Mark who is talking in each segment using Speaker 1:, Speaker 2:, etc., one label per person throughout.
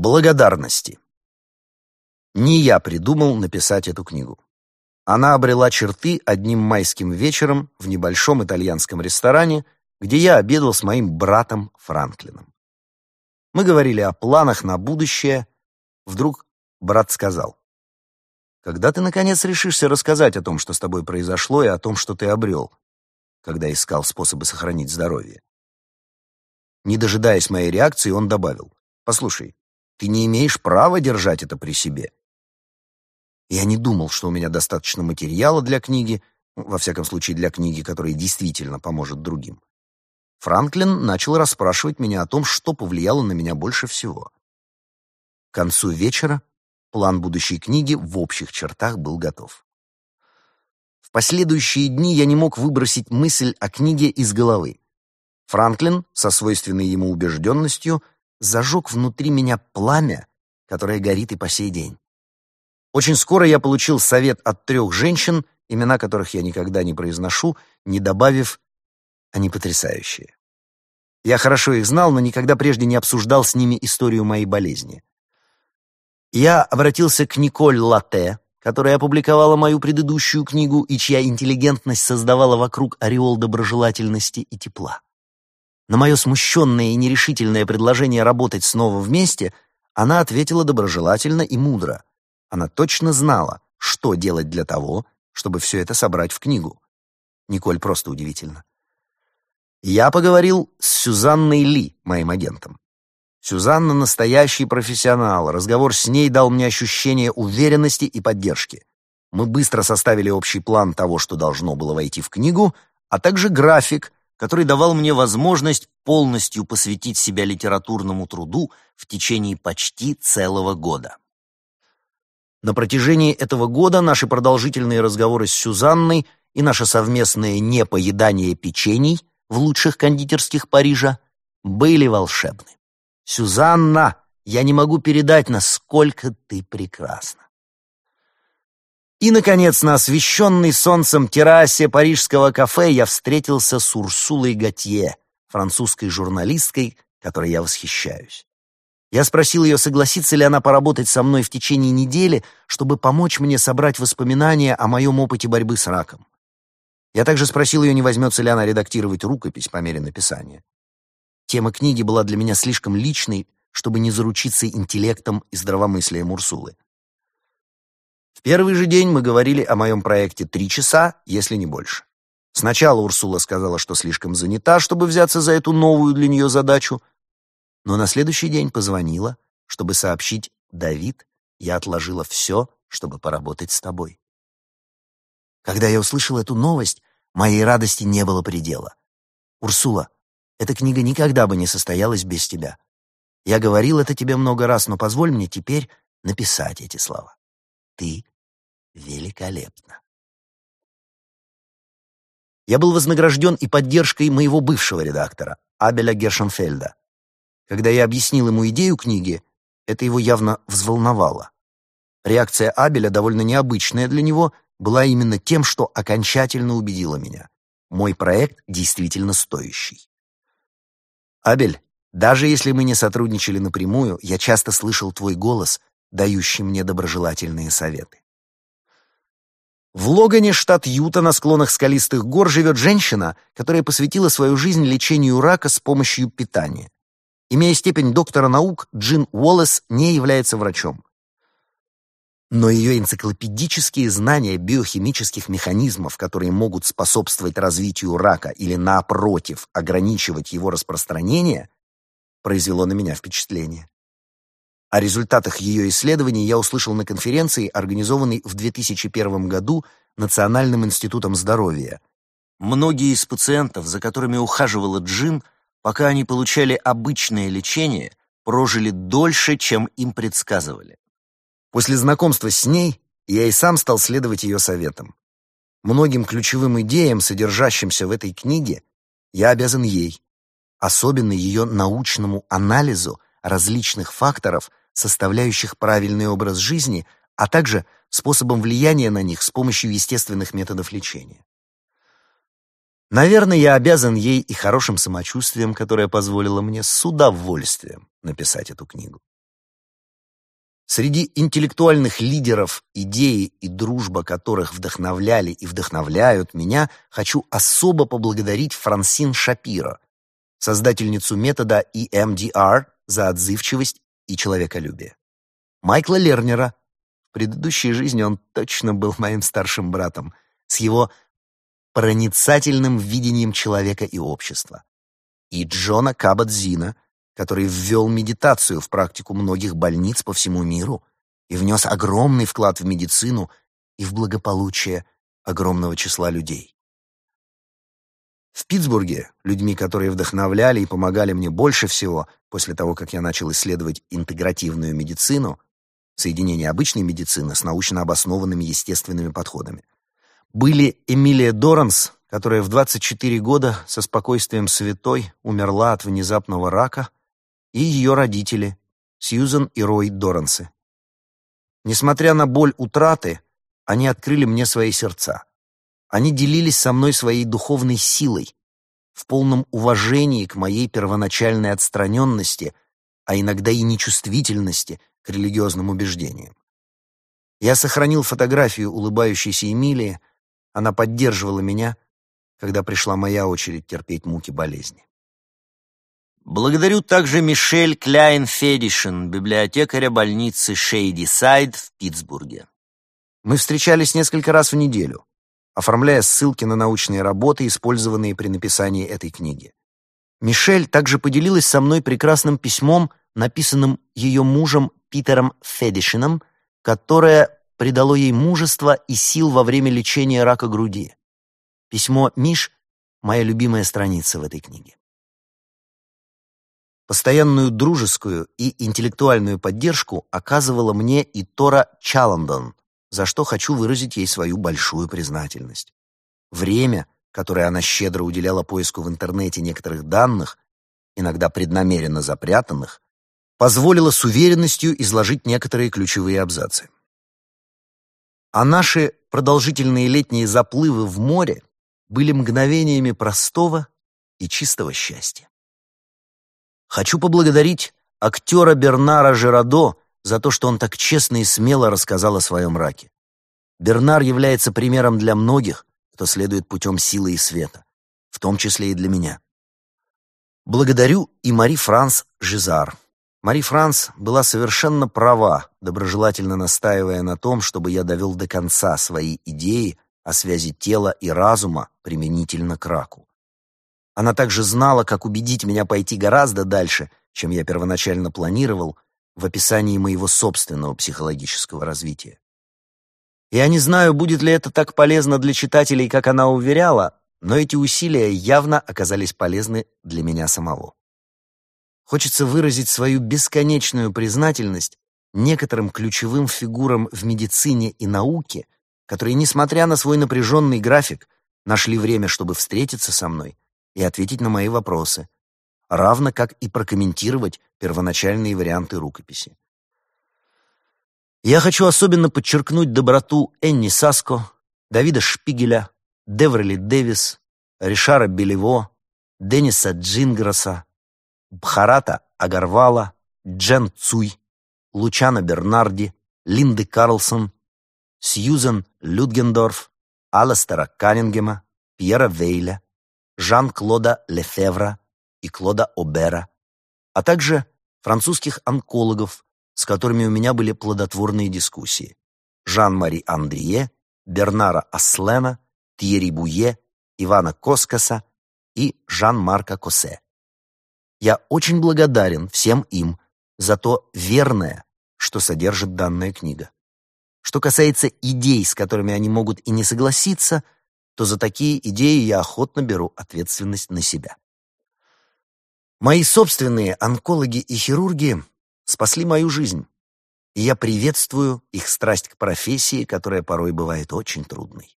Speaker 1: Благодарности. Не я придумал написать эту книгу. Она обрела черты одним майским вечером в небольшом итальянском ресторане, где я обедал с моим братом Франклином. Мы говорили о планах на будущее. Вдруг брат сказал, «Когда ты, наконец, решишься рассказать о том, что с тобой произошло, и о том, что ты обрел, когда искал способы сохранить здоровье?» Не дожидаясь моей реакции, он добавил, «Послушай, ты не имеешь права держать это при себе. Я не думал, что у меня достаточно материала для книги, во всяком случае для книги, которая действительно поможет другим. Франклин начал расспрашивать меня о том, что повлияло на меня больше всего. К концу вечера план будущей книги в общих чертах был готов. В последующие дни я не мог выбросить мысль о книге из головы. Франклин, со свойственной ему убежденностью, зажег внутри меня пламя, которое горит и по сей день. Очень скоро я получил совет от трех женщин, имена которых я никогда не произношу, не добавив «они потрясающие». Я хорошо их знал, но никогда прежде не обсуждал с ними историю моей болезни. Я обратился к Николь Латте, которая опубликовала мою предыдущую книгу и чья интеллигентность создавала вокруг ореол доброжелательности и тепла. На мое смущенное и нерешительное предложение работать снова вместе она ответила доброжелательно и мудро — она точно знала, что делать для того, чтобы все это собрать в книгу. Николь просто удивительно. Я поговорил с Сюзанной Ли, моим агентом. Сюзанна — настоящий профессионал. Разговор с ней дал мне ощущение уверенности и поддержки. Мы быстро составили общий план того, что должно было войти в книгу, а также график, который давал мне возможность полностью посвятить себя литературному труду в течение почти целого года. На протяжении этого года наши продолжительные разговоры с Сюзанной и наше совместное непоедание печений в лучших кондитерских Парижа были волшебны. «Сюзанна, я не могу передать, насколько ты прекрасна». И, наконец, на освещенной солнцем террасе парижского кафе я встретился с Урсулой Готье, французской журналисткой, которой я восхищаюсь. Я спросил ее, согласится ли она поработать со мной в течение недели, чтобы помочь мне собрать воспоминания о моем опыте борьбы с раком. Я также спросил ее, не возьмется ли она редактировать рукопись по мере написания. Тема книги была для меня слишком личной, чтобы не заручиться интеллектом и здравомыслием Урсулы. В первый же день мы говорили о моем проекте три часа, если не больше. Сначала Урсула сказала, что слишком занята, чтобы взяться за эту новую для нее задачу, но на следующий день позвонила, чтобы сообщить «Давид, я отложила все, чтобы поработать с тобой». Когда я услышал эту новость, моей радости не было предела. «Урсула, эта книга никогда бы не состоялась без тебя. Я говорил это тебе много раз, но позволь мне теперь написать эти слова. Ты великолепна». Я был вознагражден и поддержкой моего бывшего редактора, Абеля Гершенфельда. Когда я объяснил ему идею книги, это его явно взволновало. Реакция Абеля, довольно необычная для него, была именно тем, что окончательно убедила меня. Мой проект действительно стоящий. «Абель, даже если мы не сотрудничали напрямую, я часто слышал твой голос, дающий мне доброжелательные советы. В Логане, штат Юта, на склонах скалистых гор, живет женщина, которая посвятила свою жизнь лечению рака с помощью питания. Имея степень доктора наук, Джин Уоллес не является врачом. Но ее энциклопедические знания биохимических механизмов, которые могут способствовать развитию рака или, напротив, ограничивать его распространение, произвело на меня впечатление. О результатах ее исследований я услышал на конференции, организованной в 2001 году Национальным институтом здоровья. Многие из пациентов, за которыми ухаживала Джин, пока они получали обычное лечение, прожили дольше, чем им предсказывали. После знакомства с ней я и сам стал следовать ее советам. Многим ключевым идеям, содержащимся в этой книге, я обязан ей, особенно ее научному анализу различных факторов, составляющих правильный образ жизни, а также способом влияния на них с помощью естественных методов лечения. Наверное, я обязан ей и хорошим самочувствием, которое позволило мне с удовольствием написать эту книгу. Среди интеллектуальных лидеров, идеи и дружба которых вдохновляли и вдохновляют меня, хочу особо поблагодарить Франсин Шапиро, создательницу метода EMDR за отзывчивость и человеколюбие. Майкла Лернера, в предыдущей жизни он точно был моим старшим братом, с его проницательным видением человека и общества. И Джона Кабадзина, который ввел медитацию в практику многих больниц по всему миру и внес огромный вклад в медицину и в благополучие огромного числа людей. В Питтсбурге людьми, которые вдохновляли и помогали мне больше всего после того, как я начал исследовать интегративную медицину, соединение обычной медицины с научно обоснованными естественными подходами, были Эмилия Доранс, которая в 24 года со спокойствием святой умерла от внезапного рака, и ее родители, Сьюзен и Рой Дорансы. Несмотря на боль утраты, они открыли мне свои сердца. Они делились со мной своей духовной силой, в полном уважении к моей первоначальной отстраненности, а иногда и нечувствительности к религиозным убеждениям. Я сохранил фотографию улыбающейся Эмилии, она поддерживала меня, когда пришла моя очередь терпеть муки болезни. Благодарю также Мишель Кляйн-Федишин, библиотекаря больницы Шейди-Сайд в Питтсбурге. Мы встречались несколько раз в неделю, оформляя ссылки на научные работы, использованные при написании этой книги. Мишель также поделилась со мной прекрасным письмом, написанным ее мужем Питером Федишином, которое придало ей мужество и сил во время лечения рака груди. Письмо Миш — моя любимая страница в этой книге. Постоянную дружескую и интеллектуальную поддержку оказывала мне и Тора Чаландон, за что хочу выразить ей свою большую признательность. Время, которое она щедро уделяла поиску в интернете некоторых данных, иногда преднамеренно запрятанных, позволило с уверенностью изложить некоторые ключевые абзацы а наши продолжительные летние заплывы в море были мгновениями простого и чистого счастья. Хочу поблагодарить актера Бернара Жерадо за то, что он так честно и смело рассказал о своем раке. Бернар является примером для многих, кто следует путем силы и света, в том числе и для меня. Благодарю и Мари Франс Жизар. Мари Франс была совершенно права, доброжелательно настаивая на том, чтобы я довел до конца свои идеи о связи тела и разума применительно к раку. Она также знала, как убедить меня пойти гораздо дальше, чем я первоначально планировал, в описании моего собственного психологического развития. Я не знаю, будет ли это так полезно для читателей, как она уверяла, но эти усилия явно оказались полезны для меня самого. Хочется выразить свою бесконечную признательность некоторым ключевым фигурам в медицине и науке, которые, несмотря на свой напряженный график, нашли время, чтобы встретиться со мной и ответить на мои вопросы, равно как и прокомментировать первоначальные варианты рукописи. Я хочу особенно подчеркнуть доброту Энни Саско, Давида Шпигеля, Деврели Дэвис, Ришара Белево, Денниса Джинграса, Бхарата Агарвала, Джен Цуй, Лучана Бернарди, Линды Карлсон, Сьюзен Людгендорф, Аластера Каннингема, Пьера Вейля, Жан-Клода Лефевра и Клода Обера, а также французских онкологов, с которыми у меня были плодотворные дискуссии. Жан-Мари Андрие, Бернара Аслена, Тьерри Буе, Ивана Коскаса и Жан-Марка Косе. Я очень благодарен всем им за то верное, что содержит данная книга. Что касается идей, с которыми они могут и не согласиться, то за такие идеи я охотно беру ответственность на себя. Мои собственные онкологи и хирурги спасли мою жизнь, и я приветствую их страсть к профессии, которая порой бывает очень трудной.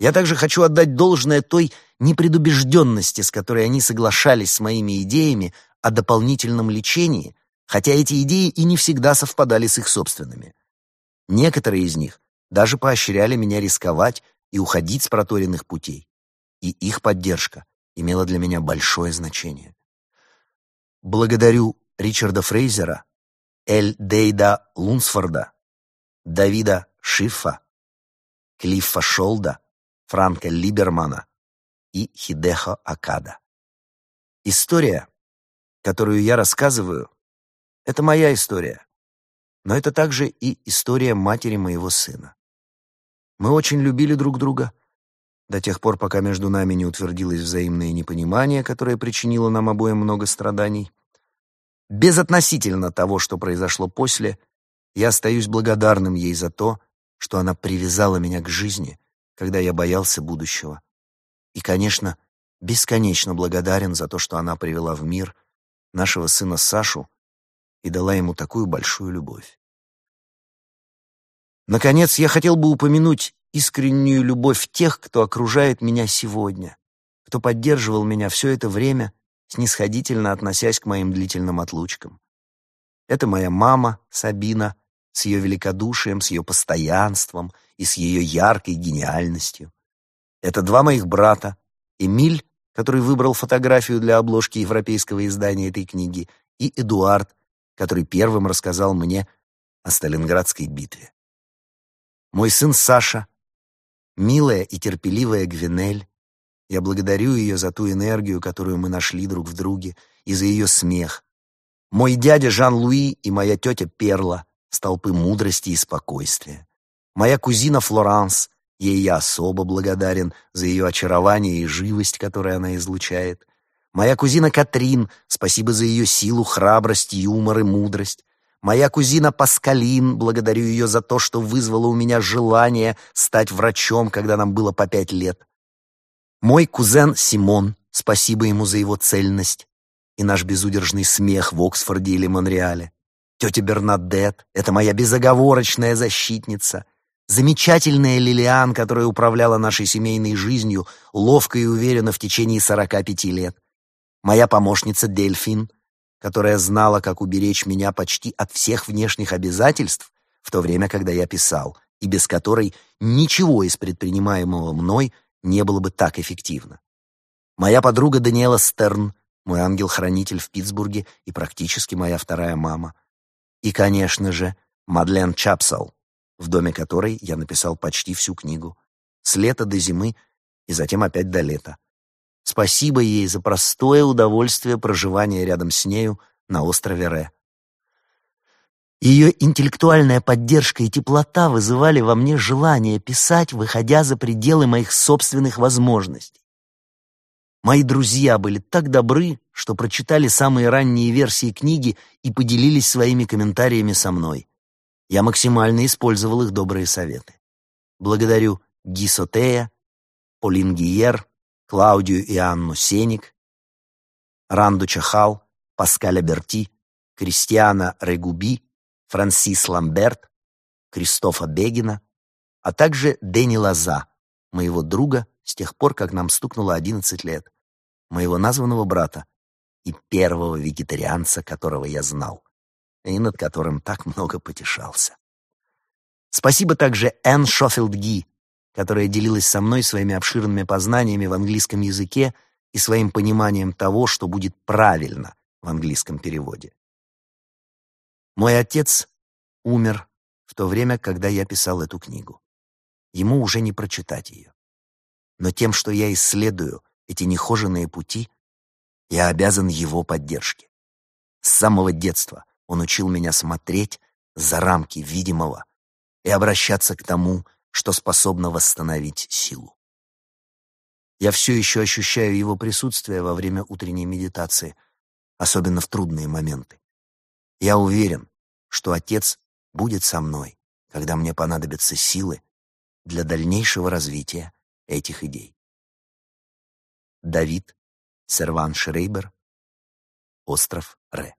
Speaker 1: Я также хочу отдать должное той непредубежденности, с которой они соглашались с моими идеями о дополнительном лечении, хотя эти идеи и не всегда совпадали с их собственными. Некоторые из них даже поощряли меня рисковать и уходить с проторенных путей, и их поддержка имела для меня большое значение. Благодарю Ричарда Фрейзера, Эль Дейда Лунсфорда, Давида Шифа, Клиффа Шолда, Франка Либермана и Хидехо Акада. История, которую я рассказываю, это моя история, но это также и история матери моего сына. Мы очень любили друг друга до тех пор, пока между нами не утвердилось взаимное непонимание, которое причинило нам обоим много страданий. Безотносительно того, что произошло после, я остаюсь благодарным ей за то, что она привязала меня к жизни, когда я боялся будущего. И, конечно, бесконечно благодарен за то, что она привела в мир нашего сына Сашу и дала ему такую большую любовь. Наконец, я хотел бы упомянуть искреннюю любовь тех, кто окружает меня сегодня, кто поддерживал меня все это время, снисходительно относясь к моим длительным отлучкам. Это моя мама, Сабина, с ее великодушием, с ее постоянством и с ее яркой гениальностью. Это два моих брата, Эмиль, который выбрал фотографию для обложки европейского издания этой книги, и Эдуард, который первым рассказал мне о Сталинградской битве. Мой сын Саша, милая и терпеливая Гвинель, я благодарю ее за ту энергию, которую мы нашли друг в друге, и за ее смех. Мой дядя Жан-Луи и моя тетя Перла, столпы мудрости и спокойствия. Моя кузина Флоранс, ей я особо благодарен за ее очарование и живость, которую она излучает. Моя кузина Катрин, спасибо за ее силу, храбрость, юмор и мудрость. Моя кузина Паскалин, благодарю ее за то, что вызвало у меня желание стать врачом, когда нам было по пять лет. Мой кузен Симон, спасибо ему за его цельность и наш безудержный смех в Оксфорде или Монреале. Тетя Бернадет — это моя безоговорочная защитница. Замечательная Лилиан, которая управляла нашей семейной жизнью ловко и уверенно в течение сорока пяти лет. Моя помощница Дельфин, которая знала, как уберечь меня почти от всех внешних обязательств в то время, когда я писал, и без которой ничего из предпринимаемого мной не было бы так эффективно. Моя подруга Даниэла Стерн, мой ангел-хранитель в Питтсбурге и практически моя вторая мама — и, конечно же, Мадлен Чапсал, в доме которой я написал почти всю книгу. С лета до зимы и затем опять до лета. Спасибо ей за простое удовольствие проживания рядом с нею на острове Ре. Ее интеллектуальная поддержка и теплота вызывали во мне желание писать, выходя за пределы моих собственных возможностей. Мои друзья были так добры, что прочитали самые ранние версии книги и поделились своими комментариями со мной. Я максимально использовал их добрые советы. Благодарю Гисотея, Полин Гиер, Клаудию и Анну Сеник, Ранду Чахал, Паскаля Берти, Кристиана Регуби, Франсис Ламберт, Кристофа Бегина, а также Дени Лаза, моего друга с тех пор, как нам стукнуло 11 лет моего названного брата и первого вегетарианца, которого я знал, и над которым так много потешался. Спасибо также Энн Шофилд Ги, которая делилась со мной своими обширными познаниями в английском языке и своим пониманием того, что будет правильно в английском переводе. Мой отец умер в то время, когда я писал эту книгу. Ему уже не прочитать ее. Но тем, что я исследую эти нехоженные пути, я обязан его поддержке. С самого детства он учил меня смотреть за рамки видимого и обращаться к тому, что способно восстановить силу. Я все еще ощущаю его присутствие во время утренней медитации, особенно в трудные моменты. Я уверен, что Отец будет со мной, когда мне понадобятся силы для дальнейшего развития этих идей. Давид, Серван Шрейбер, остров Ре.